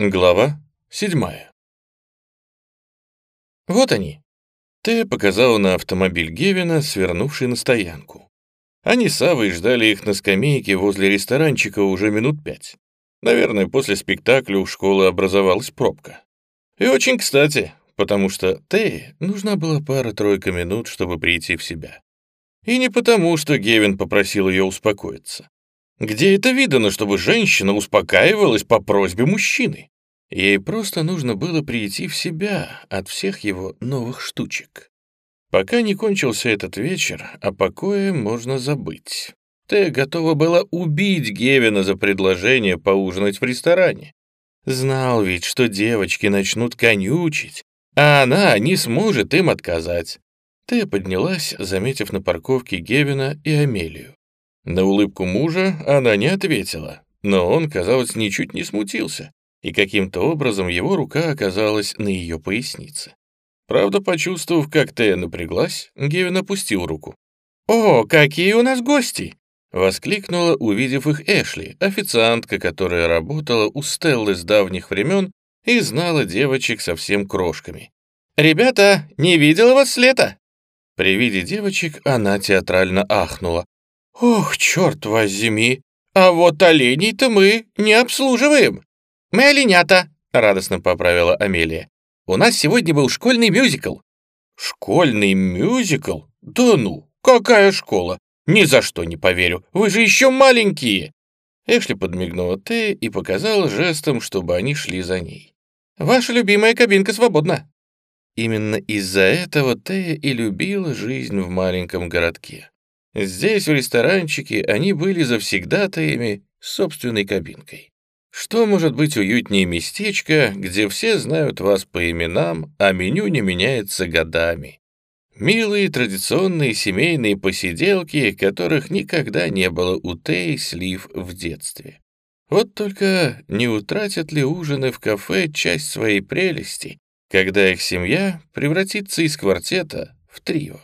Глава седьмая. Вот они. Тея показала на автомобиль Гевина, свернувший на стоянку. Они с Авой ждали их на скамейке возле ресторанчика уже минут пять. Наверное, после спектакля у школы образовалась пробка. И очень кстати, потому что Тее нужна была пара-тройка минут, чтобы прийти в себя. И не потому, что Гевин попросил ее успокоиться. Где это видано, чтобы женщина успокаивалась по просьбе мужчины? Ей просто нужно было прийти в себя от всех его новых штучек. Пока не кончился этот вечер, о покое можно забыть. Ты готова была убить Гевина за предложение поужинать в ресторане. Знал ведь, что девочки начнут конючить, а она не сможет им отказать. Ты поднялась, заметив на парковке Гевина и Амелию. На улыбку мужа она не ответила, но он, казалось, ничуть не смутился, и каким-то образом его рука оказалась на ее пояснице. Правда, почувствовав, как Тея напряглась, Гевин опустил руку. «О, какие у нас гости!» — воскликнула, увидев их Эшли, официантка, которая работала у Стеллы с давних времен и знала девочек совсем крошками. «Ребята, не видела вас с лета?» При виде девочек она театрально ахнула. «Ох, черт возьми! А вот оленей-то мы не обслуживаем!» «Мы оленята!» — радостно поправила Амелия. «У нас сегодня был школьный мюзикл». «Школьный мюзикл? Да ну, какая школа? Ни за что не поверю, вы же еще маленькие!» Эшли подмигнула Тея и показала жестом, чтобы они шли за ней. «Ваша любимая кабинка свободна». Именно из-за этого Тея и любила жизнь в маленьком городке. Здесь, в ресторанчике, они были завсегдатаями с собственной кабинкой. Что может быть уютнее местечка, где все знают вас по именам, а меню не меняется годами? Милые традиционные семейные посиделки, которых никогда не было у Тей слив в детстве. Вот только не утратят ли ужины в кафе часть своей прелести, когда их семья превратится из квартета в трио?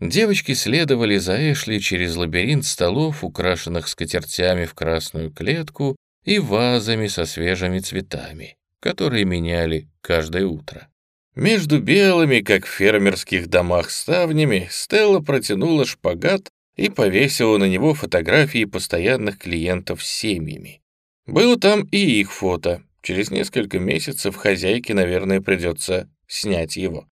Девочки следовали за Эшли через лабиринт столов, украшенных скатертями в красную клетку и вазами со свежими цветами, которые меняли каждое утро. Между белыми, как в фермерских домах, ставнями Стелла протянула шпагат и повесила на него фотографии постоянных клиентов с семьями. Было там и их фото. Через несколько месяцев хозяйке, наверное, придется снять его.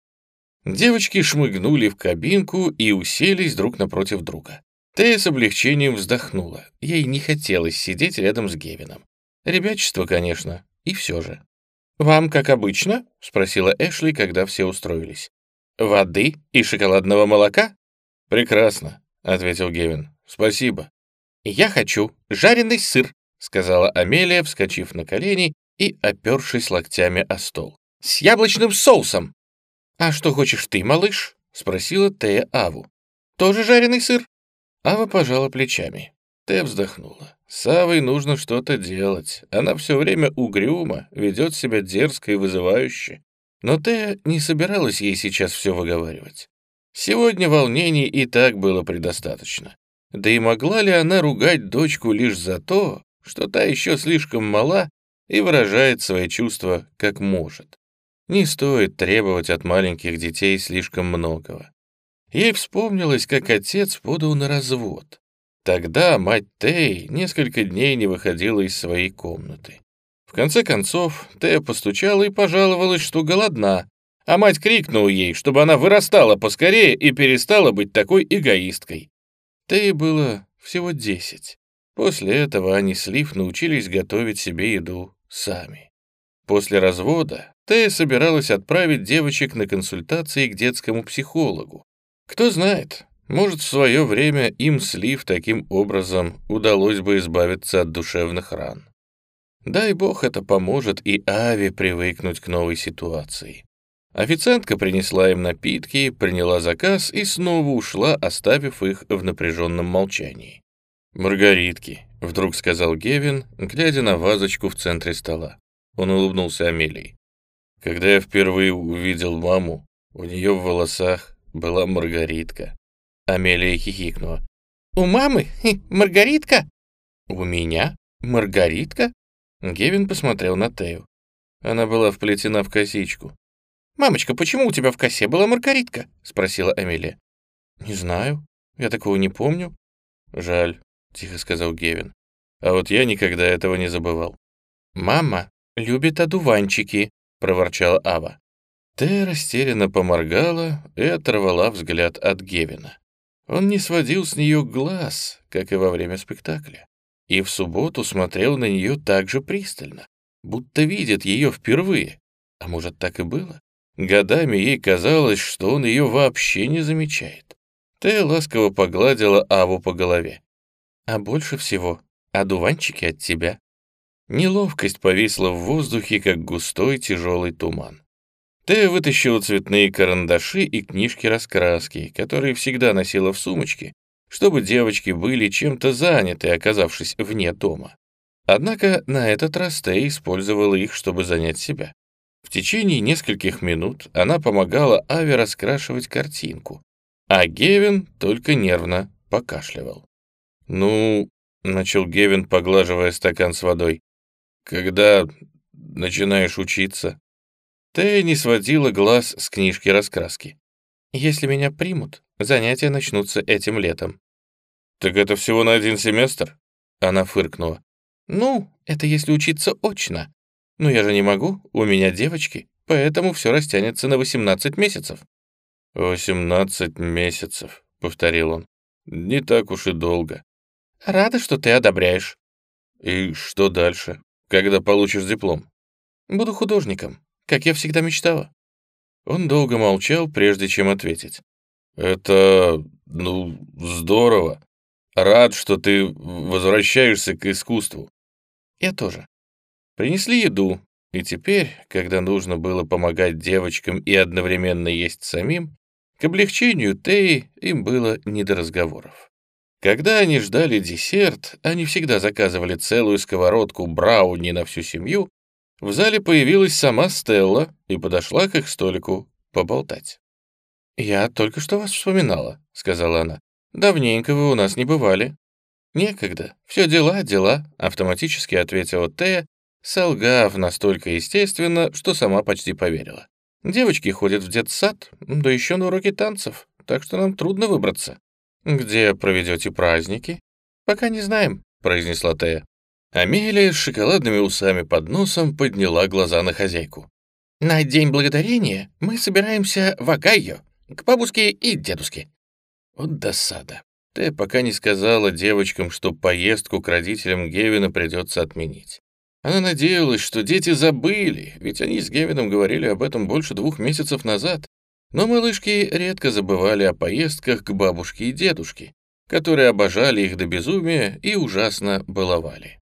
Девочки шмыгнули в кабинку и уселись друг напротив друга. Тея с облегчением вздохнула. Ей не хотелось сидеть рядом с Гевином. Ребячество, конечно, и все же. «Вам как обычно?» — спросила Эшли, когда все устроились. «Воды и шоколадного молока?» «Прекрасно», — ответил Гевин. «Спасибо». «Я хочу жареный сыр», — сказала Амелия, вскочив на колени и опершись локтями о стол. «С яблочным соусом!» «А что хочешь ты, малыш?» — спросила Тея Аву. «Тоже жареный сыр?» Ава пожала плечами. Тея вздохнула. С Авой нужно что-то делать. Она все время угрюма, ведет себя дерзко и вызывающе. Но Тея не собиралась ей сейчас все выговаривать. Сегодня волнений и так было предостаточно. Да и могла ли она ругать дочку лишь за то, что та еще слишком мала и выражает свои чувства как может? Не стоит требовать от маленьких детей слишком многого. Ей вспомнилось, как отец подал на развод. Тогда мать Тей несколько дней не выходила из своей комнаты. В конце концов, Тея постучала и пожаловалась, что голодна, а мать крикнула ей, чтобы она вырастала поскорее и перестала быть такой эгоисткой. Тее было всего десять. После этого они с Лив научились готовить себе еду сами. После развода Тея собиралась отправить девочек на консультации к детскому психологу. Кто знает, может, в свое время им слив таким образом удалось бы избавиться от душевных ран. Дай бог это поможет и Ави привыкнуть к новой ситуации. Официантка принесла им напитки, приняла заказ и снова ушла, оставив их в напряженном молчании. «Маргаритки», — вдруг сказал Гевин, глядя на вазочку в центре стола. Он улыбнулся Амелии. Когда я впервые увидел маму, у нее в волосах была маргаритка. Амелия хихикнула. «У мамы? Маргаритка?» «У меня? Маргаритка?» Гевин посмотрел на Тею. Она была вплетена в косичку. «Мамочка, почему у тебя в косе была маргаритка?» — спросила Амелия. «Не знаю. Я такого не помню». «Жаль», — тихо сказал Гевин. «А вот я никогда этого не забывал». «Мама любит одуванчики», — проворчала Ава. Тэ растерянно поморгала и оторвала взгляд от Гевина. Он не сводил с нее глаз, как и во время спектакля, и в субботу смотрел на нее так же пристально, будто видит ее впервые. А может, так и было? Годами ей казалось, что он ее вообще не замечает. Тэ ласково погладила Аву по голове. «А больше всего одуванчики от тебя». Неловкость повисла в воздухе, как густой тяжелый туман. Тея вытащила цветные карандаши и книжки-раскраски, которые всегда носила в сумочке, чтобы девочки были чем-то заняты, оказавшись вне дома. Однако на этот раз Тея использовала их, чтобы занять себя. В течение нескольких минут она помогала Аве раскрашивать картинку, а Гевин только нервно покашливал. «Ну...» — начал Гевин, поглаживая стакан с водой. «Когда начинаешь учиться?» Тея не сводила глаз с книжки раскраски. «Если меня примут, занятия начнутся этим летом». «Так это всего на один семестр?» Она фыркнула. «Ну, это если учиться очно. Но я же не могу, у меня девочки, поэтому все растянется на 18 месяцев». «Восемнадцать месяцев», — повторил он. «Не так уж и долго». «Рада, что ты одобряешь». «И что дальше, когда получишь диплом?» «Буду художником как я всегда мечтала». Он долго молчал, прежде чем ответить. «Это, ну, здорово. Рад, что ты возвращаешься к искусству». «Я тоже». Принесли еду, и теперь, когда нужно было помогать девочкам и одновременно есть самим, к облегчению Теи им было не до разговоров. Когда они ждали десерт, они всегда заказывали целую сковородку брауни на всю семью в зале появилась сама Стелла и подошла к их столику поболтать. «Я только что вас вспоминала», — сказала она. «Давненько вы у нас не бывали». «Некогда. Все дела, дела», — автоматически ответила Тея, солгав настолько естественно, что сама почти поверила. «Девочки ходят в детсад, да еще на уроки танцев, так что нам трудно выбраться». «Где проведете праздники?» «Пока не знаем», — произнесла Тея. Амелия с шоколадными усами под носом подняла глаза на хозяйку. «На День Благодарения мы собираемся в Огайо, к бабушке и дедушке». Вот досада. Ты пока не сказала девочкам, что поездку к родителям Гевина придется отменить. Она надеялась, что дети забыли, ведь они с Гевином говорили об этом больше двух месяцев назад. Но малышки редко забывали о поездках к бабушке и дедушке, которые обожали их до безумия и ужасно баловали.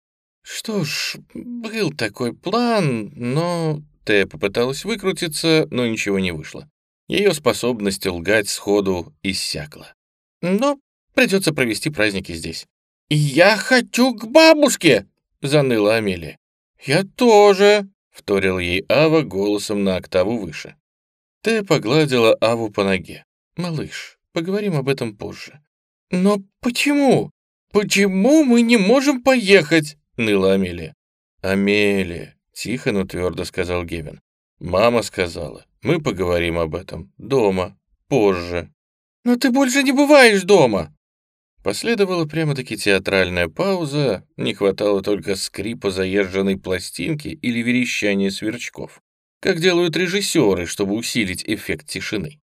«Что ж, был такой план, но...» Тея попыталась выкрутиться, но ничего не вышло. Ее способность лгать сходу иссякла. «Но придется провести праздники здесь». «Я хочу к бабушке!» — заныла Амелия. «Я тоже!» — вторил ей Ава голосом на октаву выше. Тея погладила Аву по ноге. «Малыш, поговорим об этом позже». «Но почему? Почему мы не можем поехать?» — ныла Амелия. «Амелия», — тихо, но твердо сказал Гевин. «Мама сказала, мы поговорим об этом дома, позже». «Но ты больше не бываешь дома!» Последовала прямо-таки театральная пауза, не хватало только скрипа заезженной пластинки или верещания сверчков, как делают режиссеры, чтобы усилить эффект тишины.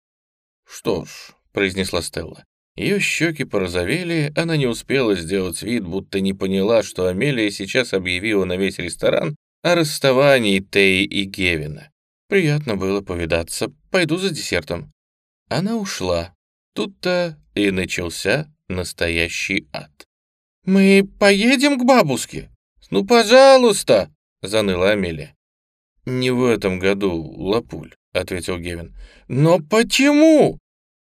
«Что ж», — произнесла Стелла, ее щеки порозовели, она не успела сделать вид, будто не поняла, что Амелия сейчас объявила на весь ресторан о расставании Теи и Гевина. Приятно было повидаться, пойду за десертом. Она ушла. Тут-то и начался настоящий ад. «Мы поедем к бабушке? Ну, пожалуйста!» — заныла Амелия. «Не в этом году, Лапуль», — ответил Гевин. «Но почему?»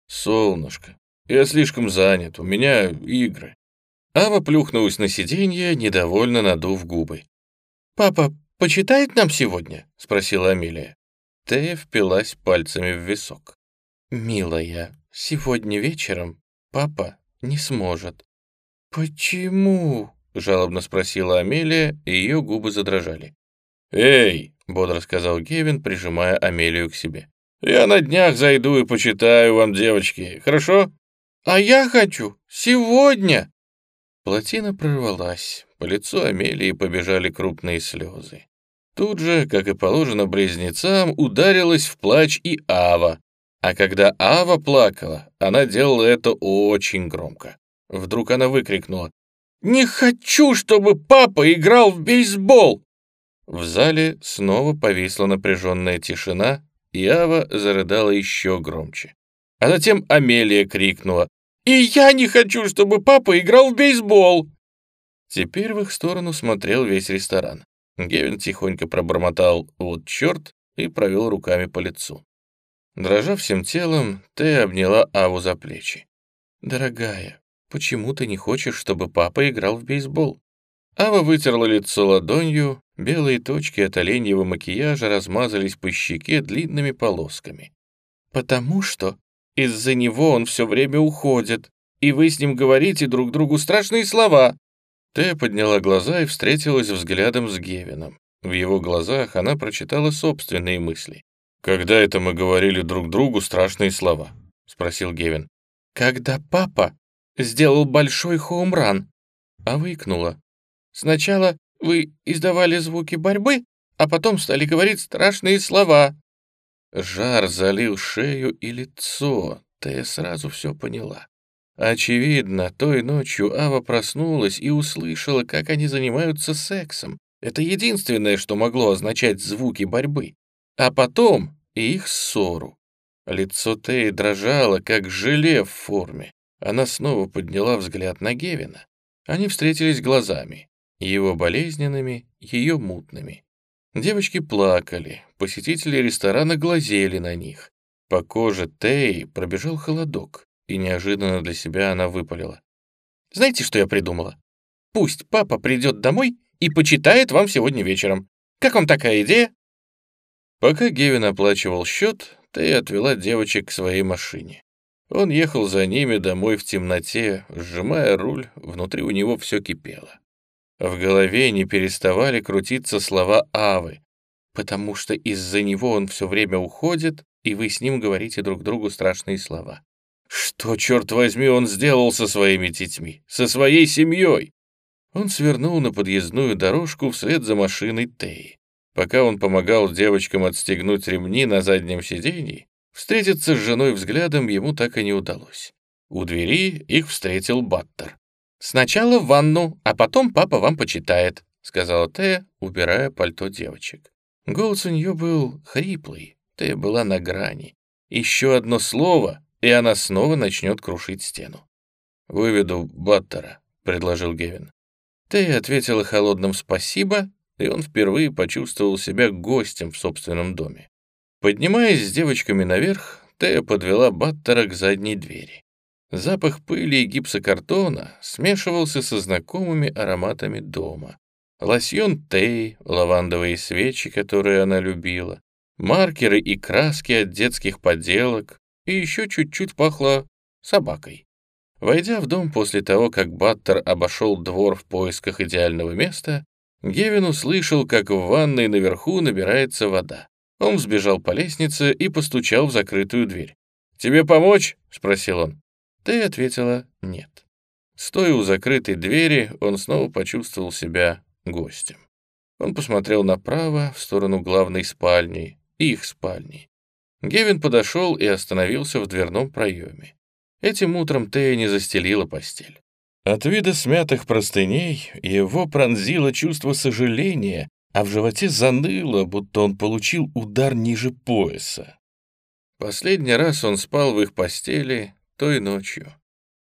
«Солнышко, я слишком занят, у меня игры». Ава плюхнулась на сиденье, недовольно надув губы. «Папа почитает нам сегодня?» — спросила Амелия. Тея впилась пальцами в висок. «Милая, сегодня вечером папа не сможет». «Почему?» — жалобно спросила Амелия, и ее губы задрожали. «Эй!» —— бодро сказал Гевин, прижимая Амелию к себе. «Я на днях зайду и почитаю вам, девочки, хорошо?» «А я хочу сегодня!» Плотина прорвалась, по лицу Амелии побежали крупные слезы. Тут же, как и положено близнецам, ударилась в плач и Ава. А когда Ава плакала, она делала это очень громко. Вдруг она выкрикнула «Не хочу, чтобы папа играл в бейсбол!» В зале снова повисла напряженная тишина, и Ава зарыдала еще громче. А затем Амелия крикнула «И я не хочу, чтобы папа играл в бейсбол!» Теперь в их сторону смотрел весь ресторан. Гевин тихонько пробормотал «вот черт» и провел руками по лицу. Дрожа всем телом, ты обняла Аву за плечи. «Дорогая, почему ты не хочешь, чтобы папа играл в бейсбол?» Ава вытерла лицо ладонью, белые точки от оленьего макияжа размазались по щеке длинными полосками. «Потому что из-за него он все время уходит, и вы с ним говорите друг другу страшные слова». Тея подняла глаза и встретилась взглядом с Гевином. В его глазах она прочитала собственные мысли. «Когда это мы говорили друг другу страшные слова?» — спросил Гевин. «Когда папа сделал большой хоумран», — а выкнула. Сначала вы издавали звуки борьбы, а потом стали говорить страшные слова». Жар залил шею и лицо, Тея сразу все поняла. Очевидно, той ночью Ава проснулась и услышала, как они занимаются сексом. Это единственное, что могло означать звуки борьбы. А потом и их ссору. Лицо Теи дрожало, как желе в форме. Она снова подняла взгляд на Гевина. Они встретились глазами его болезненными, ее мутными. Девочки плакали, посетители ресторана глазели на них. По коже Теи пробежал холодок, и неожиданно для себя она выпалила. «Знаете, что я придумала? Пусть папа придет домой и почитает вам сегодня вечером. Как вам такая идея?» Пока Гевин оплачивал счет, Тея отвела девочек к своей машине. Он ехал за ними домой в темноте, сжимая руль, внутри у него все кипело. В голове не переставали крутиться слова Авы, потому что из-за него он все время уходит, и вы с ним говорите друг другу страшные слова. Что, черт возьми, он сделал со своими детьми, со своей семьей? Он свернул на подъездную дорожку вслед за машиной Теи. Пока он помогал девочкам отстегнуть ремни на заднем сиденье, встретиться с женой взглядом ему так и не удалось. У двери их встретил Баттер. «Сначала в ванну, а потом папа вам почитает», — сказала Тея, убирая пальто девочек. Голос у нее был хриплый, Тея была на грани. Еще одно слово, и она снова начнет крушить стену. «Выведу Баттера», — предложил Гевин. Тея ответила холодным «спасибо», и он впервые почувствовал себя гостем в собственном доме. Поднимаясь с девочками наверх, Тея подвела Баттера к задней двери. Запах пыли и гипсокартона смешивался со знакомыми ароматами дома. Лосьон Тей, лавандовые свечи, которые она любила, маркеры и краски от детских поделок, и еще чуть-чуть пахло собакой. Войдя в дом после того, как Баттер обошел двор в поисках идеального места, Гевин услышал, как в ванной наверху набирается вода. Он взбежал по лестнице и постучал в закрытую дверь. «Тебе помочь?» — спросил он. Ты ответила «нет». Стоя у закрытой двери, он снова почувствовал себя гостем. Он посмотрел направо, в сторону главной спальни, их спальни. Гевин подошел и остановился в дверном проеме. Этим утром Тея не застелила постель. От вида смятых простыней его пронзило чувство сожаления, а в животе заныло, будто он получил удар ниже пояса. Последний раз он спал в их постели той ночью.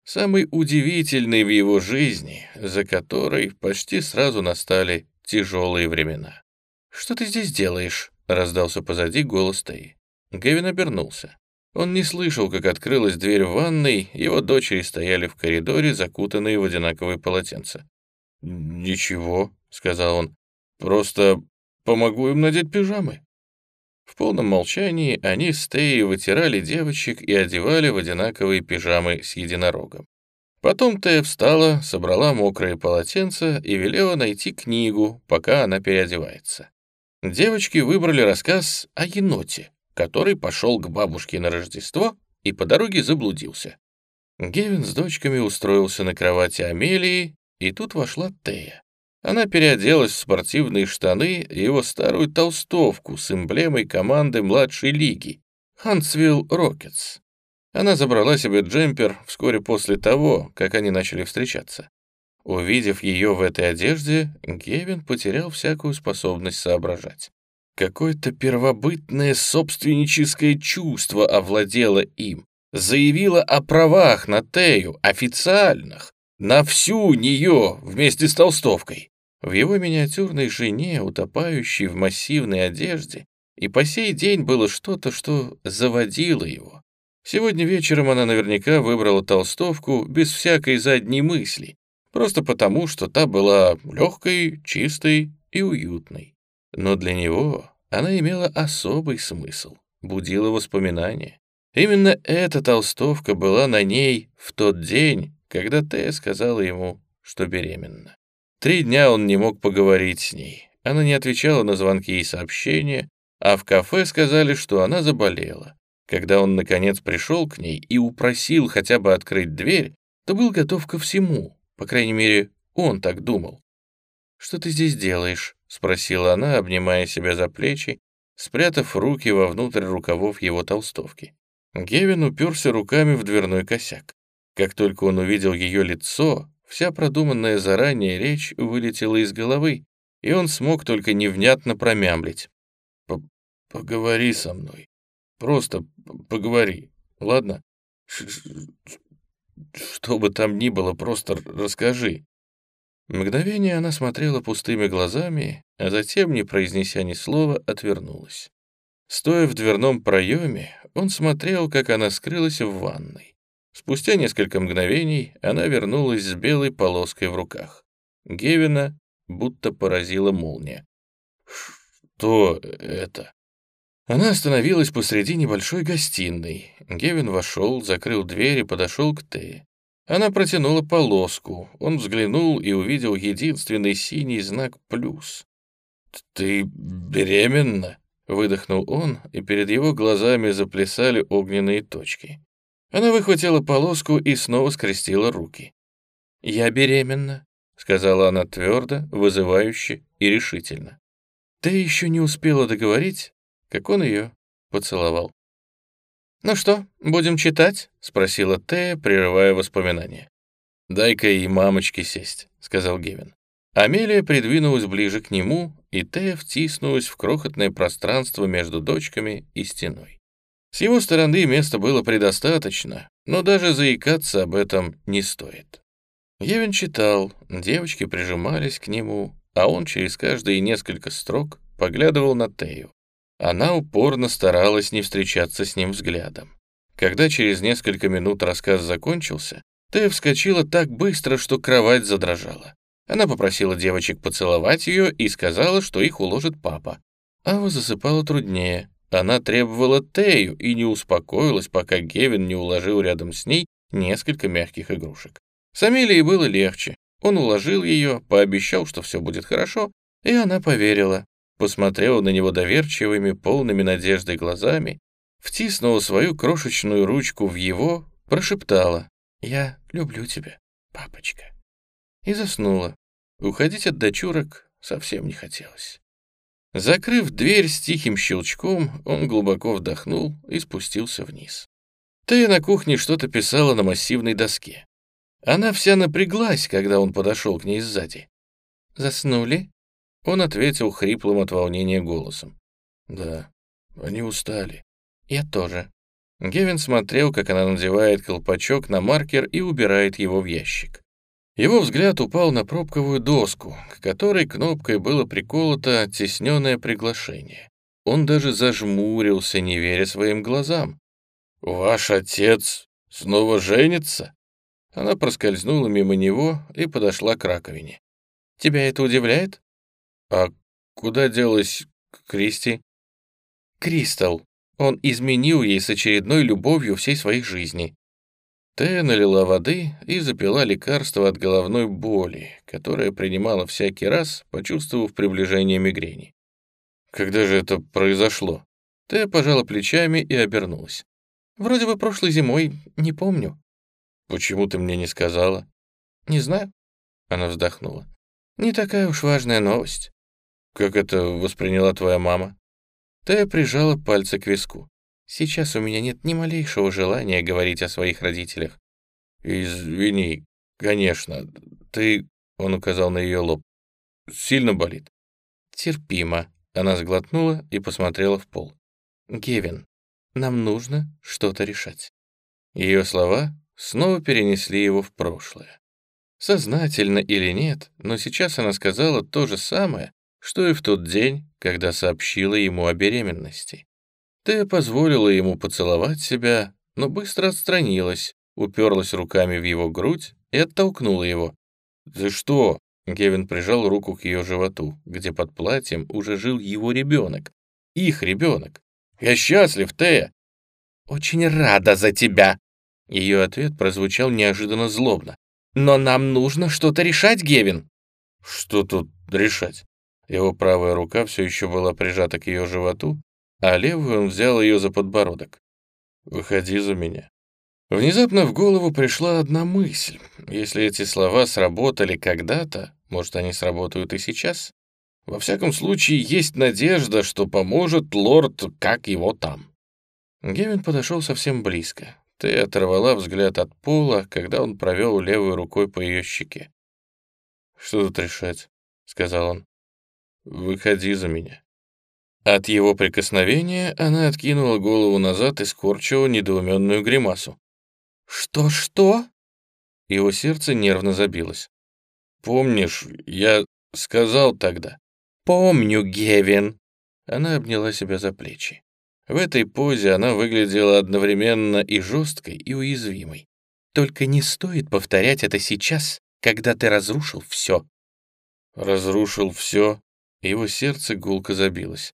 Самый удивительный в его жизни, за которой почти сразу настали тяжелые времена. «Что ты здесь делаешь?» — раздался позади голос Таи. Гевин обернулся. Он не слышал, как открылась дверь в ванной, его дочери стояли в коридоре, закутанные в одинаковые полотенца. «Ничего», — сказал он, — «просто помогу им надеть пижамы». В полном молчании они с Теей вытирали девочек и одевали в одинаковые пижамы с единорогом. Потом Тея встала, собрала мокрые полотенца и велела найти книгу, пока она переодевается. Девочки выбрали рассказ о еноте, который пошел к бабушке на Рождество и по дороге заблудился. Гевин с дочками устроился на кровати Амелии, и тут вошла Тея. Она переоделась в спортивные штаны и его старую толстовку с эмблемой команды младшей лиги Хансвилл Рокетс. Она забрала себе джемпер вскоре после того, как они начали встречаться. Увидев ее в этой одежде, Гевин потерял всякую способность соображать. Какое-то первобытное собственническое чувство овладело им, заявило о правах на Тею, официальных, на всю нее вместе с толстовкой. В его миниатюрной жене, утопающей в массивной одежде, и по сей день было что-то, что заводило его. Сегодня вечером она наверняка выбрала толстовку без всякой задней мысли, просто потому, что та была легкой, чистой и уютной. Но для него она имела особый смысл, будила воспоминания. Именно эта толстовка была на ней в тот день, когда Тея сказала ему, что беременна. Три дня он не мог поговорить с ней. Она не отвечала на звонки и сообщения, а в кафе сказали, что она заболела. Когда он, наконец, пришел к ней и упросил хотя бы открыть дверь, то был готов ко всему. По крайней мере, он так думал. «Что ты здесь делаешь?» — спросила она, обнимая себя за плечи, спрятав руки вовнутрь рукавов его толстовки. Гевин уперся руками в дверной косяк. Как только он увидел ее лицо, Вся продуманная заранее речь вылетела из головы, и он смог только невнятно промямлить. «Поговори со мной. Просто поговори, ладно? Что бы там ни было, просто расскажи». Мгновение она смотрела пустыми глазами, а затем, не произнеся ни слова, отвернулась. Стоя в дверном проеме, он смотрел, как она скрылась в ванной. Спустя несколько мгновений она вернулась с белой полоской в руках. Гевина будто поразила молния. «Что это?» Она остановилась посреди небольшой гостиной. Гевин вошел, закрыл дверь и подошел к Тее. Она протянула полоску. Он взглянул и увидел единственный синий знак «плюс». «Ты беременна?» — выдохнул он, и перед его глазами заплясали огненные точки. Она выхватила полоску и снова скрестила руки. «Я беременна», — сказала она твердо, вызывающе и решительно. Ты еще не успела договорить, как он ее поцеловал. «Ну что, будем читать?» — спросила Тея, прерывая воспоминания. «Дай-ка и мамочке сесть», — сказал Гевин. Амелия придвинулась ближе к нему, и Тея втиснулась в крохотное пространство между дочками и стеной. С его стороны места было предостаточно, но даже заикаться об этом не стоит. Евин читал, девочки прижимались к нему, а он через каждые несколько строк поглядывал на Тею. Она упорно старалась не встречаться с ним взглядом. Когда через несколько минут рассказ закончился, Тея вскочила так быстро, что кровать задрожала. Она попросила девочек поцеловать ее и сказала, что их уложит папа. Ава засыпала труднее, она требовала Тею и не успокоилась, пока Гевин не уложил рядом с ней несколько мягких игрушек. С Амелией было легче. Он уложил ее, пообещал, что все будет хорошо, и она поверила. Посмотрела на него доверчивыми, полными надеждой глазами, втиснула свою крошечную ручку в его, прошептала «Я люблю тебя, папочка». И заснула. Уходить от дочурок совсем не хотелось. Закрыв дверь с тихим щелчком, он глубоко вдохнул и спустился вниз. Тея на кухне что-то писала на массивной доске. Она вся напряглась, когда он подошел к ней сзади. «Заснули?» Он ответил хриплым от волнения голосом. «Да, они устали». «Я тоже». Гевин смотрел, как она надевает колпачок на маркер и убирает его в ящик. Его взгляд упал на пробковую доску, к которой кнопкой было приколото тесненное приглашение. Он даже зажмурился, не веря своим глазам. «Ваш отец снова женится?» Она проскользнула мимо него и подошла к раковине. «Тебя это удивляет?» «А куда делась Кристи?» «Кристал. Он изменил ей с очередной любовью всей своей жизни. Тея налила воды и запила лекарство от головной боли, которое принимала всякий раз, почувствовав приближение мигрени. Когда же это произошло? Тея пожала плечами и обернулась. Вроде бы прошлой зимой, не помню. Почему ты мне не сказала? Не знаю. Она вздохнула. Не такая уж важная новость. Как это восприняла твоя мама? Тея прижала пальцы к виску. Сейчас у меня нет ни малейшего желания говорить о своих родителях. Извини, конечно. Ты, он указал на ее лоб, сильно болит? Терпимо. Она сглотнула и посмотрела в пол. «Гевин, нам нужно что-то решать». Ее слова снова перенесли его в прошлое. Сознательно или нет, но сейчас она сказала то же самое, что и в тот день, когда сообщила ему о беременности. Тея позволила ему поцеловать себя, но быстро отстранилась, уперлась руками в его грудь и оттолкнула его. «Ты что?» — Гевин прижал руку к ее животу, где под платьем уже жил его ребенок. Их ребенок. «Я счастлив, Тея!» «Очень рада за тебя!» Ее ответ прозвучал неожиданно злобно. «Но нам нужно что-то решать, Гевин!» «Что тут решать?» Его правая рука все еще была прижата к ее животу, а левую он взял ее за подбородок. «Выходи за меня». Внезапно в голову пришла одна мысль. Если эти слова сработали когда-то, может, они сработают и сейчас? Во всяком случае, есть надежда, что поможет лорд, как его там. Гевин подошел совсем близко. Ты оторвала взгляд от пола, когда он провел левой рукой по ее щеке. «Что тут решать?» — сказал он. «Выходи за меня». От его прикосновения она откинула голову назад и скорчила недоуменную гримасу. «Что-что?» Его сердце нервно забилось. «Помнишь, я сказал тогда?» «Помню, Гевин». Она обняла себя за плечи. В этой позе она выглядела одновременно и жесткой, и уязвимой. «Только не стоит повторять это сейчас, когда ты разрушил все». «Разрушил все?» Его сердце гулко забилось.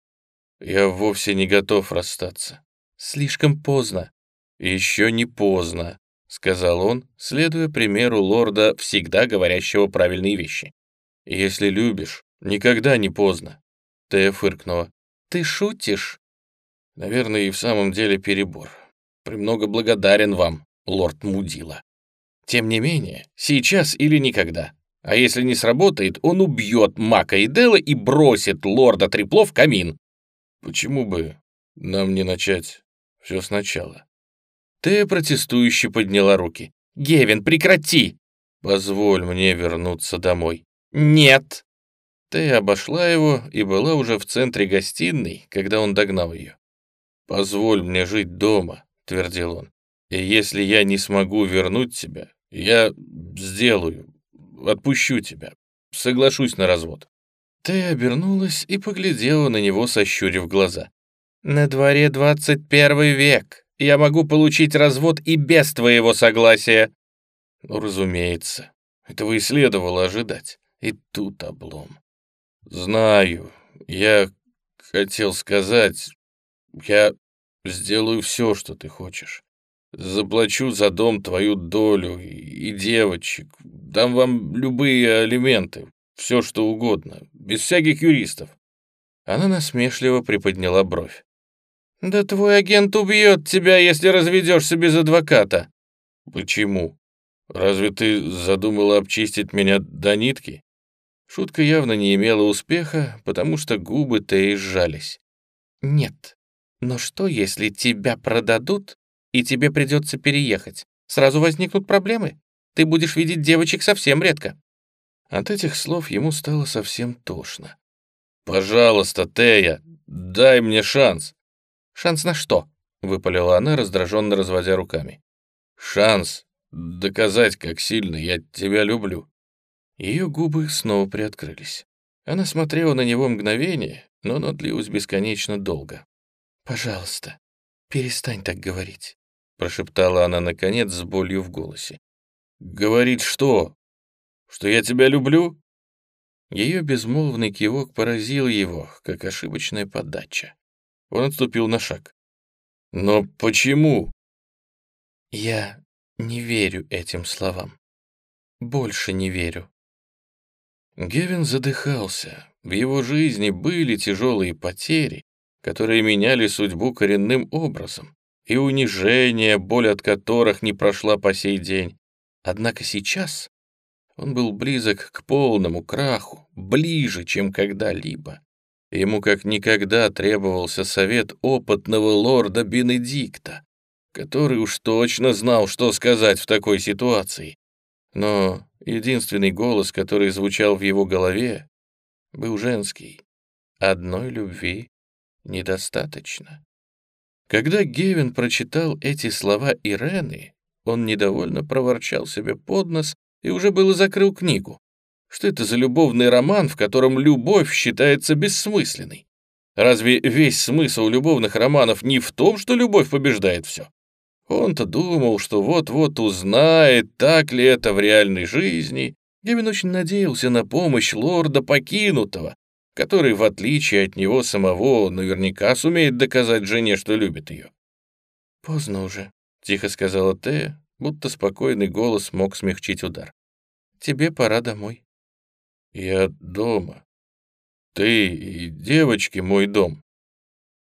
«Я вовсе не готов расстаться». «Слишком поздно». «Еще не поздно», — сказал он, следуя примеру лорда, всегда говорящего правильные вещи. «Если любишь, никогда не поздно». Тея фыркнула. «Ты шутишь?» Наверное, и в самом деле перебор. Премного благодарен вам, лорд Мудила. Тем не менее, сейчас или никогда. А если не сработает, он убьет Мака и Дела и бросит лорда Трипло в камин. Почему бы нам не начать все сначала? Тея протестующе подняла руки. «Гевин, прекрати!» «Позволь мне вернуться домой». «Нет!» Тея обошла его и была уже в центре гостиной, когда он догнал ее. «Позволь мне жить дома», — твердил он. «И если я не смогу вернуть тебя, я сделаю, отпущу тебя, соглашусь на развод». Ты обернулась и поглядела на него, сощурив глаза. «На дворе двадцать первый век. Я могу получить развод и без твоего согласия». «Ну, разумеется. Этого и следовало ожидать. И тут облом. Знаю. Я хотел сказать, я сделаю все, что ты хочешь. Заплачу за дом твою долю и девочек. Дам вам любые алименты, все что угодно, без всяких юристов. Она насмешливо приподняла бровь. «Да твой агент убьет тебя, если разведешься без адвоката». «Почему? Разве ты задумала обчистить меня до нитки?» Шутка явно не имела успеха, потому что губы-то и сжались. «Нет, но что, если тебя продадут, и тебе придется переехать? Сразу возникнут проблемы. Ты будешь видеть девочек совсем редко». От этих слов ему стало совсем тошно. «Пожалуйста, Тея, дай мне шанс». «Шанс на что?» — выпалила она, раздраженно разводя руками. «Шанс доказать, как сильно я тебя люблю». Ее губы снова приоткрылись. Она смотрела на него мгновение, но оно длилось бесконечно долго. «Пожалуйста, перестань так говорить», — прошептала она, наконец, с болью в голосе. «Говорить что? Что я тебя люблю?» Ее безмолвный кивок поразил его, как ошибочная подача. Он отступил на шаг. «Но почему?» «Я не верю этим словам. Больше не верю». Гевин задыхался. В его жизни были тяжелые потери, которые меняли судьбу коренным образом, и унижение, боль от которых не прошла по сей день. Однако сейчас он был близок к полному краху, ближе, чем когда-либо. Ему как никогда требовался совет опытного лорда Бенедикта, который уж точно знал, что сказать в такой ситуации. Но единственный голос, который звучал в его голове, был женский. Одной любви недостаточно. Когда Гевин прочитал эти слова Ирены, он недовольно проворчал себе под нос и уже было закрыл книгу. Что это за любовный роман, в котором любовь считается бессмысленной? Разве весь смысл любовных романов не в том, что любовь побеждает все? Он-то думал, что вот-вот узнает, так ли это в реальной жизни. Гевин очень надеялся на помощь лорда покинутого, который, в отличие от него самого, наверняка сумеет доказать жене, что любит ее. «Поздно уже», — тихо сказала Тея, будто спокойный голос мог смягчить удар. «Тебе пора домой». «Я дома. Ты и девочки мой дом».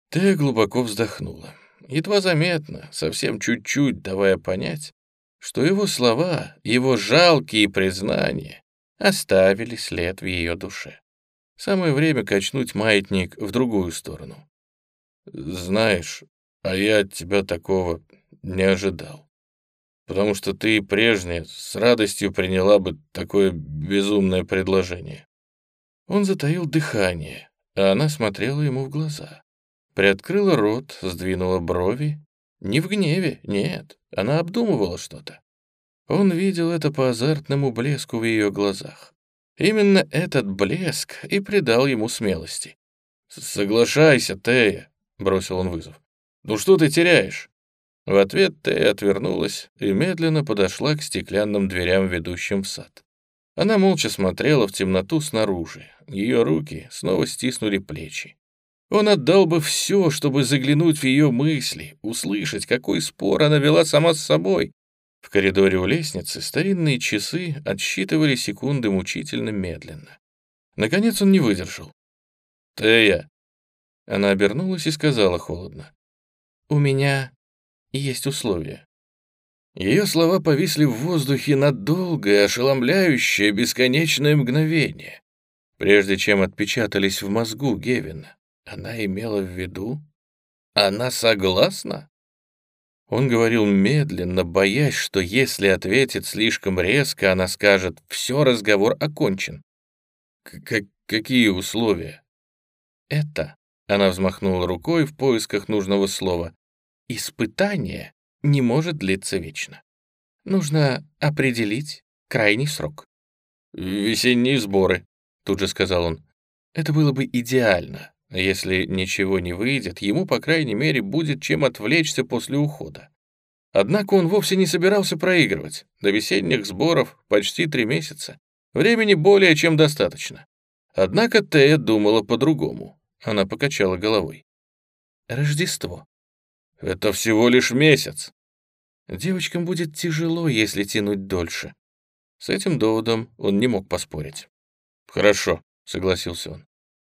Тея глубоко вздохнула едва заметно, совсем чуть-чуть давая понять, что его слова, его жалкие признания оставили след в ее душе. Самое время качнуть маятник в другую сторону. «Знаешь, а я от тебя такого не ожидал. Потому что ты прежняя с радостью приняла бы такое безумное предложение». Он затаил дыхание, а она смотрела ему в глаза. Приоткрыла рот, сдвинула брови. Не в гневе, нет, она обдумывала что-то. Он видел это по азартному блеску в ее глазах. Именно этот блеск и придал ему смелости. «Соглашайся, Тея», — бросил он вызов. «Ну что ты теряешь?» В ответ Тея отвернулась и медленно подошла к стеклянным дверям, ведущим в сад. Она молча смотрела в темноту снаружи. Ее руки снова стиснули плечи. Он отдал бы все, чтобы заглянуть в ее мысли, услышать, какой спор она вела сама с собой. В коридоре у лестницы старинные часы отсчитывали секунды мучительно медленно. Наконец он не выдержал. «Тея!» Она обернулась и сказала холодно. «У меня есть условия». Ее слова повисли в воздухе на долгое, ошеломляющее, бесконечное мгновение, прежде чем отпечатались в мозгу Гевина. Она имела в виду? Она согласна? Он говорил медленно, боясь, что если ответит слишком резко, она скажет «все, разговор окончен». «Какие условия?» «Это», — она взмахнула рукой в поисках нужного слова, «испытание не может длиться вечно. Нужно определить крайний срок». «Весенние сборы», — тут же сказал он. «Это было бы идеально, если ничего не выйдет, ему, по крайней мере, будет чем отвлечься после ухода. Однако он вовсе не собирался проигрывать. До весенних сборов почти три месяца. Времени более чем достаточно. Однако Тея думала по-другому. Она покачала головой. Рождество. Это всего лишь месяц. Девочкам будет тяжело, если тянуть дольше. С этим доводом он не мог поспорить. «Хорошо», — согласился он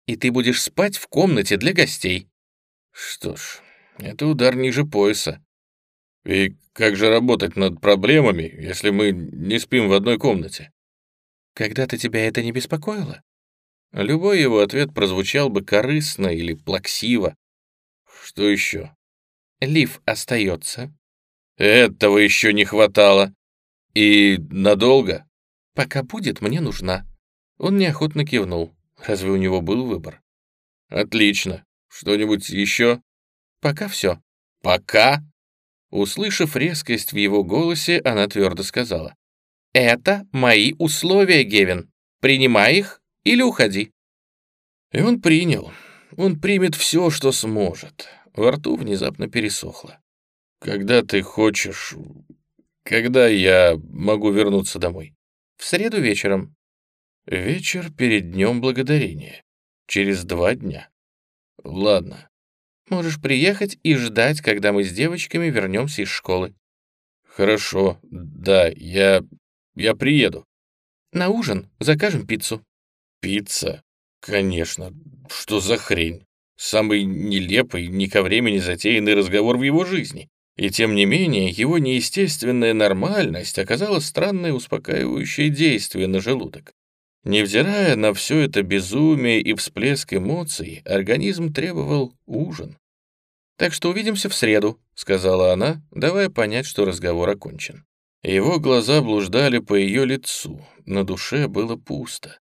и ты будешь спать в комнате для гостей». Что ж, это удар ниже пояса. И как же работать над проблемами, если мы не спим в одной комнате? Когда-то тебя это не беспокоило? Любой его ответ прозвучал бы корыстно или плаксиво. Что еще? Лив остается. Этого еще не хватало. И надолго? Пока будет, мне нужна. Он неохотно кивнул. Разве у него был выбор? Отлично. Что-нибудь еще? Пока все. Пока? Услышав резкость в его голосе, она твердо сказала. «Это мои условия, Гевин. Принимай их или уходи». И он принял. Он примет все, что сможет. Во рту внезапно пересохло. «Когда ты хочешь... Когда я могу вернуться домой?» «В среду вечером. Вечер перед днем благодарения. Через два дня. Ладно. Можешь приехать и ждать, когда мы с девочками вернемся из школы. Хорошо, да, я... я приеду. На ужин закажем пиццу. Пицца? Конечно, что за хрень? Самый нелепый, ни ко времени затеянный разговор в его жизни. И тем не менее, его неестественная нормальность оказала странное успокаивающее действие на желудок. Невзирая на все это безумие и всплеск эмоций, организм требовал ужин. «Так что увидимся в среду», — сказала она, давая понять, что разговор окончен. Его глаза блуждали по ее лицу, на душе было пусто.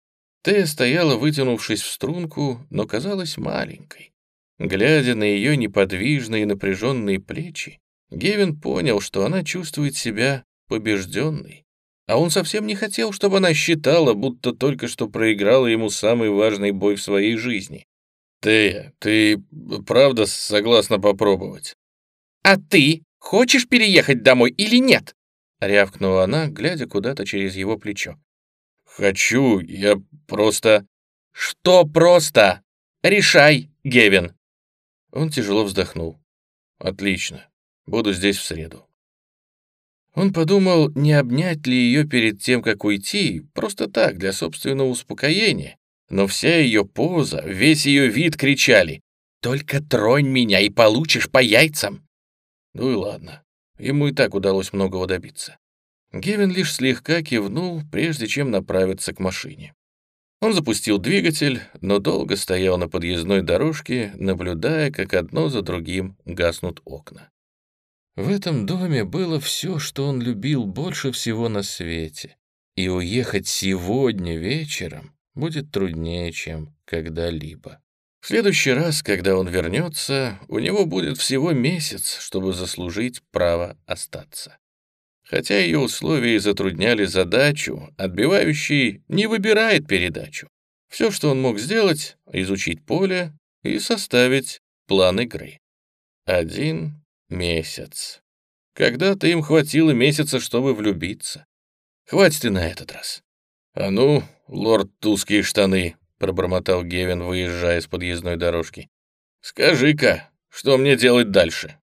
Тея стояла, вытянувшись в струнку, но казалась маленькой. Глядя на ее неподвижные и напряженные плечи, Гевин понял, что она чувствует себя побежденной. А он совсем не хотел, чтобы она считала, будто только что проиграла ему самый важный бой в своей жизни. «Тея, ты правда согласна попробовать?» «А ты хочешь переехать домой или нет?» — рявкнула она, глядя куда-то через его плечо. «Хочу, я просто...» «Что просто? Решай, Гевин!» Он тяжело вздохнул. «Отлично. Буду здесь в среду». Он подумал, не обнять ли ее перед тем, как уйти, просто так, для собственного успокоения. Но вся ее поза, весь ее вид кричали «Только тронь меня и получишь по яйцам!» Ну и ладно, ему и так удалось многого добиться. Гевин лишь слегка кивнул, прежде чем направиться к машине. Он запустил двигатель, но долго стоял на подъездной дорожке, наблюдая, как одно за другим гаснут окна. В этом доме было все, что он любил больше всего на свете, и уехать сегодня вечером будет труднее, чем когда-либо. В следующий раз, когда он вернется, у него будет всего месяц, чтобы заслужить право остаться. Хотя ее условия затрудняли задачу, отбивающий не выбирает передачу. Все, что он мог сделать, изучить поле и составить план игры. Один месяц. Когда-то им хватило месяца, чтобы влюбиться. Хватит и на этот раз. «А ну, лорд Тузкие штаны», — пробормотал Гевин, выезжая с подъездной дорожки. «Скажи-ка, что мне делать дальше?»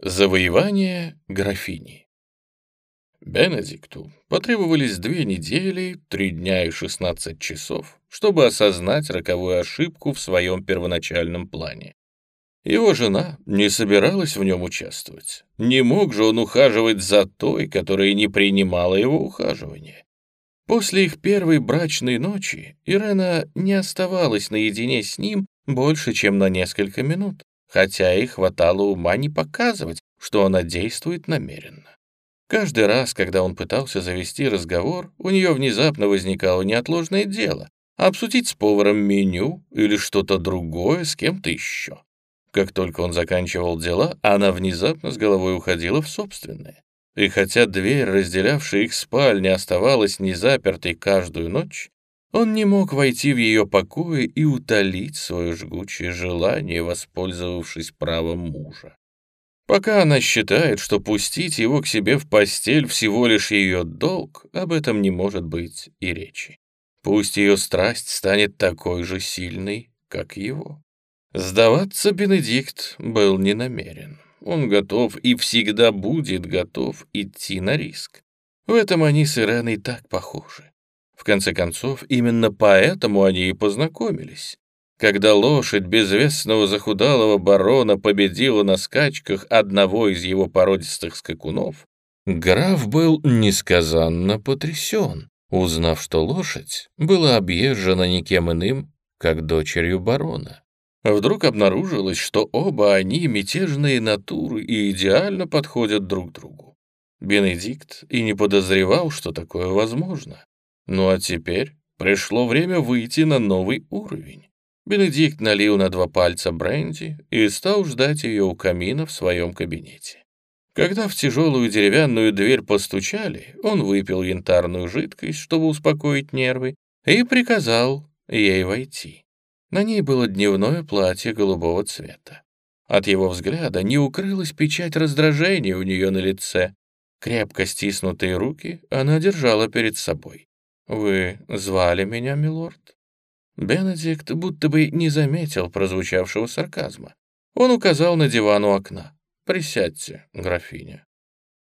Завоевание графини. Бенедикту потребовались две недели, три дня и шестнадцать часов, чтобы осознать роковую ошибку в своем первоначальном плане. Его жена не собиралась в нем участвовать. Не мог же он ухаживать за той, которая не принимала его ухаживания. После их первой брачной ночи Ирена не оставалась наедине с ним больше, чем на несколько минут хотя и хватало ума не показывать, что она действует намеренно. Каждый раз, когда он пытался завести разговор, у нее внезапно возникало неотложное дело — обсудить с поваром меню или что-то другое с кем-то еще. Как только он заканчивал дела, она внезапно с головой уходила в собственное. И хотя дверь, разделявшая их спальни, оставалась незапертой каждую ночь, он не мог войти в ее покои и утолить свое жгучее желание, воспользовавшись правом мужа. Пока она считает, что пустить его к себе в постель всего лишь ее долг, об этом не может быть и речи. Пусть ее страсть станет такой же сильной, как его. Сдаваться Бенедикт был не намерен. Он готов и всегда будет готов идти на риск. В этом они с Иреной так похожи. В конце концов, именно поэтому они и познакомились. Когда лошадь безвестного захудалого барона победила на скачках одного из его породистых скакунов, граф был несказанно потрясен, узнав, что лошадь была объезжена никем иным, как дочерью барона. Вдруг обнаружилось, что оба они мятежные натуры и идеально подходят друг другу. Бенедикт и не подозревал, что такое возможно. Ну а теперь пришло время выйти на новый уровень. Бенедикт налил на два пальца бренди и стал ждать ее у камина в своем кабинете. Когда в тяжелую деревянную дверь постучали, он выпил янтарную жидкость, чтобы успокоить нервы, и приказал ей войти. На ней было дневное платье голубого цвета. От его взгляда не укрылась печать раздражения у нее на лице. Крепко стиснутые руки она держала перед собой. «Вы звали меня, милорд?» Бенедикт будто бы не заметил прозвучавшего сарказма. Он указал на диван у окна. «Присядьте, графиня».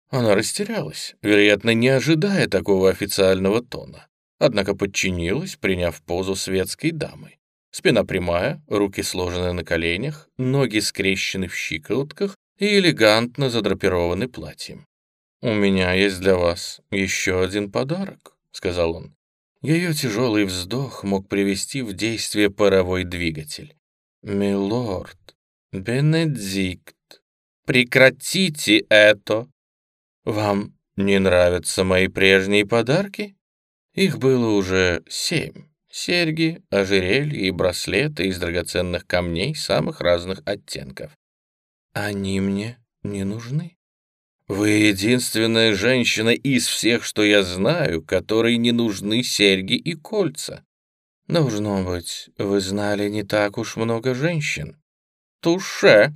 Она растерялась, вероятно, не ожидая такого официального тона. однако подчинилась, приняв позу светской дамы. Спина прямая, руки сложены на коленях, ноги скрещены в щиколотках и элегантно задрапированы платьем. «У меня есть для вас еще один подарок», — сказал он. Ее тяжелый вздох мог привести в действие паровой двигатель. «Милорд, Бенедикт, прекратите это! Вам не нравятся мои прежние подарки?» Их было уже семь. Серьги, ожерелья и браслеты из драгоценных камней самых разных оттенков. Они мне не нужны. Вы единственная женщина из всех, что я знаю, которой не нужны серьги и кольца. Должно быть, вы знали не так уж много женщин. Туше!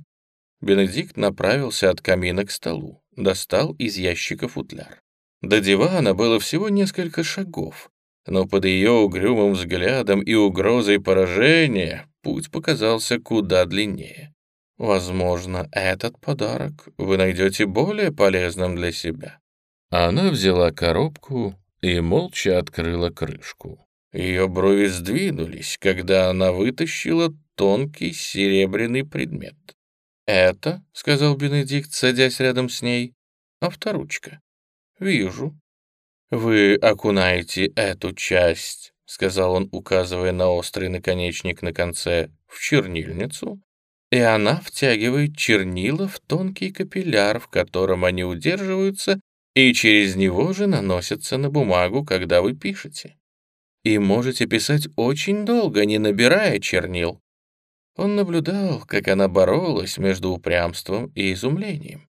Бенедикт направился от камина к столу, достал из ящика футляр. До дивана было всего несколько шагов, но под ее угрюмым взглядом и угрозой поражения путь показался куда длиннее. Возможно, этот подарок вы найдете более полезным для себя. Она взяла коробку и молча открыла крышку. Ее брови сдвинулись, когда она вытащила тонкий серебряный предмет. «Это», — сказал Бенедикт, садясь рядом с ней, — «авторучка». «Вижу». «Вы окунаете эту часть», — сказал он, указывая на острый наконечник на конце, — «в чернильницу, и она втягивает чернила в тонкий капилляр, в котором они удерживаются, и через него же наносятся на бумагу, когда вы пишете. И можете писать очень долго, не набирая чернил». Он наблюдал, как она боролась между упрямством и изумлением.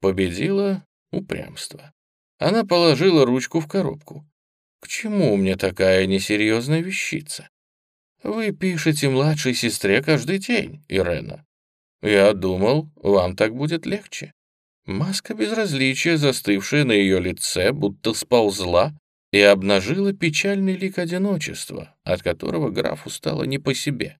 Победила упрямство. Она положила ручку в коробку. «К чему мне такая несерьезная вещица? Вы пишете младшей сестре каждый день, Ирена. Я думал, вам так будет легче». Маска безразличия, застывшая на ее лице, будто сползла и обнажила печальный лик одиночества, от которого графу стало не по себе.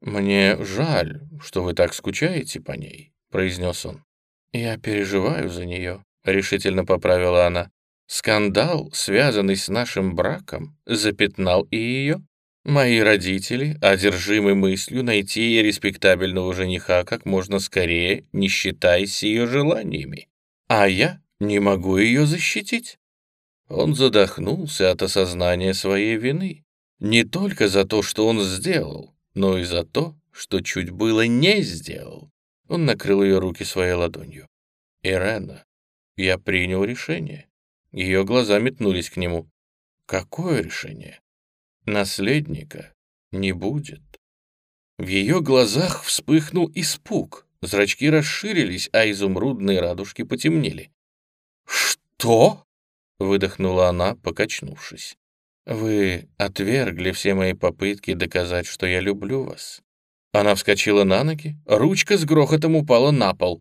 «Мне жаль, что вы так скучаете по ней», — произнес он. «Я переживаю за нее. — решительно поправила она. «Скандал, связанный с нашим браком, запятнал и ее. Мои родители одержимы мыслью найти ей респектабельного жениха как можно скорее, не считаясь ее желаниями. А я не могу ее защитить». Он задохнулся от осознания своей вины. Не только за то, что он сделал, но и за то, что чуть было не сделал. Он накрыл ее руки своей ладонью. «Ирена, я принял решение. Ее глаза метнулись к нему. Какое решение? Наследника не будет. В ее глазах вспыхнул испуг. Зрачки расширились, а изумрудные радужки потемнели. «Что?» — выдохнула она, покачнувшись. «Вы отвергли все мои попытки доказать, что я люблю вас». Она вскочила на ноги, ручка с грохотом упала на пол.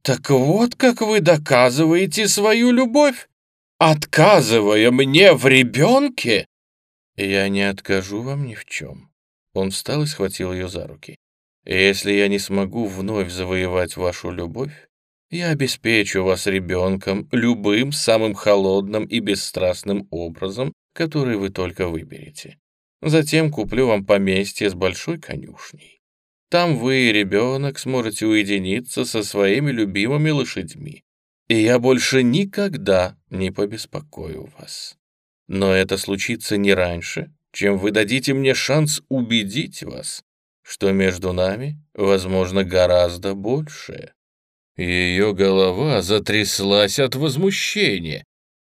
«Так вот как вы доказываете свою любовь, отказывая мне в ребенке?» «Я не откажу вам ни в чем». Он встал и схватил ее за руки. «Если я не смогу вновь завоевать вашу любовь, я обеспечу вас ребенком любым самым холодным и бесстрастным образом, который вы только выберете. Затем куплю вам поместье с большой конюшней. Там вы, ребенок, сможете уединиться со своими любимыми лошадьми, и я больше никогда не побеспокою вас. Но это случится не раньше, чем вы дадите мне шанс убедить вас, что между нами, возможно, гораздо большее». Ее голова затряслась от возмущения.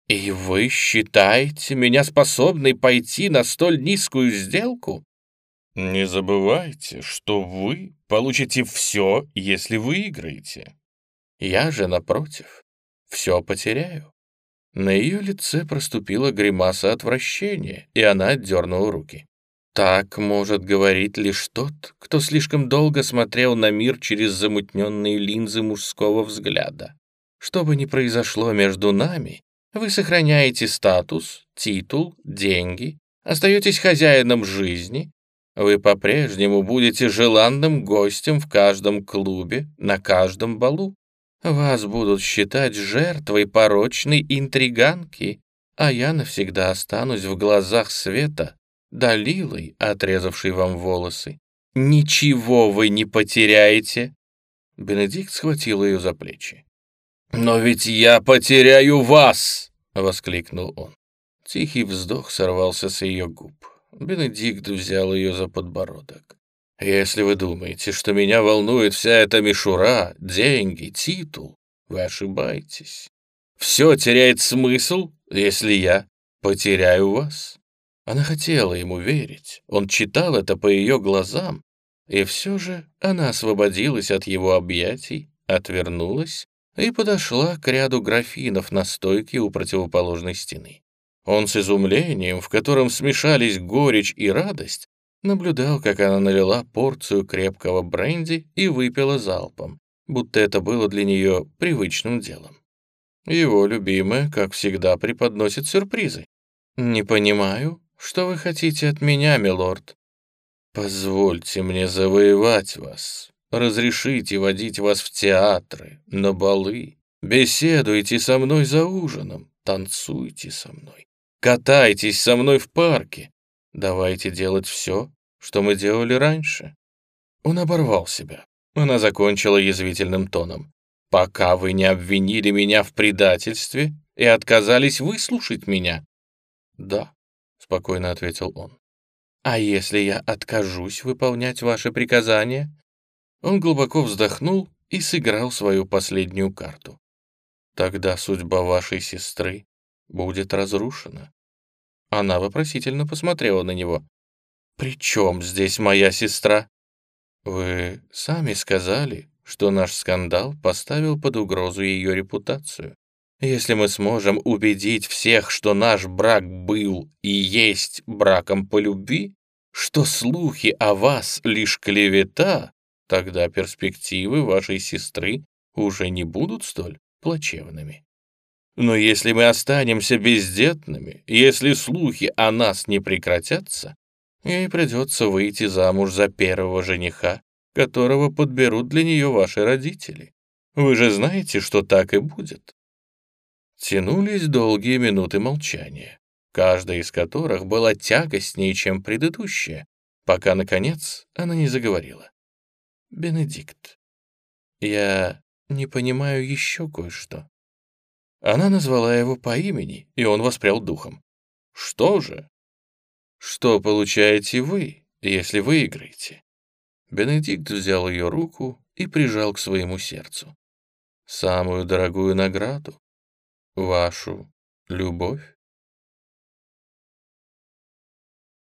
«И вы считаете меня способной пойти на столь низкую сделку? Не забывайте, что вы получите все, если выиграете. Я же, напротив, все потеряю. На ее лице проступила гримаса отвращения, и она отдернула руки. Так может говорить лишь тот, кто слишком долго смотрел на мир через замутненные линзы мужского взгляда. Что бы ни произошло между нами, вы сохраняете статус, титул, деньги, остаетесь хозяином жизни, вы по-прежнему будете желанным гостем в каждом клубе, на каждом балу. Вас будут считать жертвой порочной интриганки, а я навсегда останусь в глазах света Далилой, отрезавшей вам волосы. Ничего вы не потеряете!» Бенедикт схватил ее за плечи. «Но ведь я потеряю вас!» — воскликнул он. Тихий вздох сорвался с ее губ. Бенедикт взял ее за подбородок. «Если вы думаете, что меня волнует вся эта мишура, деньги, титул, вы ошибаетесь. Все теряет смысл, если я потеряю вас». Она хотела ему верить, он читал это по ее глазам, и все же она освободилась от его объятий, отвернулась и подошла к ряду графинов на стойке у противоположной стены. Он с изумлением, в котором смешались горечь и радость, наблюдал, как она налила порцию крепкого бренди и выпила залпом, будто это было для нее привычным делом. Его любимая, как всегда, преподносит сюрпризы. «Не понимаю, что вы хотите от меня, милорд?» «Позвольте мне завоевать вас, разрешите водить вас в театры, на балы, беседуйте со мной за ужином, танцуйте со мной, катайтесь со мной в парке, давайте делать все, что мы делали раньше». Он оборвал себя. Она закончила язвительным тоном. «Пока вы не обвинили меня в предательстве и отказались выслушать меня». «Да», — спокойно ответил он. «А если я откажусь выполнять ваши приказания?» Он глубоко вздохнул и сыграл свою последнюю карту. «Тогда судьба вашей сестры будет разрушена». Она вопросительно посмотрела на него. «При чем здесь моя сестра?» «Вы сами сказали, что наш скандал поставил под угрозу ее репутацию. Если мы сможем убедить всех, что наш брак был и есть браком по любви, что слухи о вас лишь клевета, тогда перспективы вашей сестры уже не будут столь плачевными. Но если мы останемся бездетными, если слухи о нас не прекратятся, ей придется выйти замуж за первого жениха, которого подберут для нее ваши родители. Вы же знаете, что так и будет. Тянулись долгие минуты молчания, каждая из которых была тягостнее, чем предыдущая, пока, наконец, она не заговорила. «Бенедикт, я не понимаю еще кое-что». Она назвала его по имени, и он воспрял духом. «Что же?» «Что получаете вы, если выиграете?» Бенедикт взял ее руку и прижал к своему сердцу. «Самую дорогую награду, вашу любовь.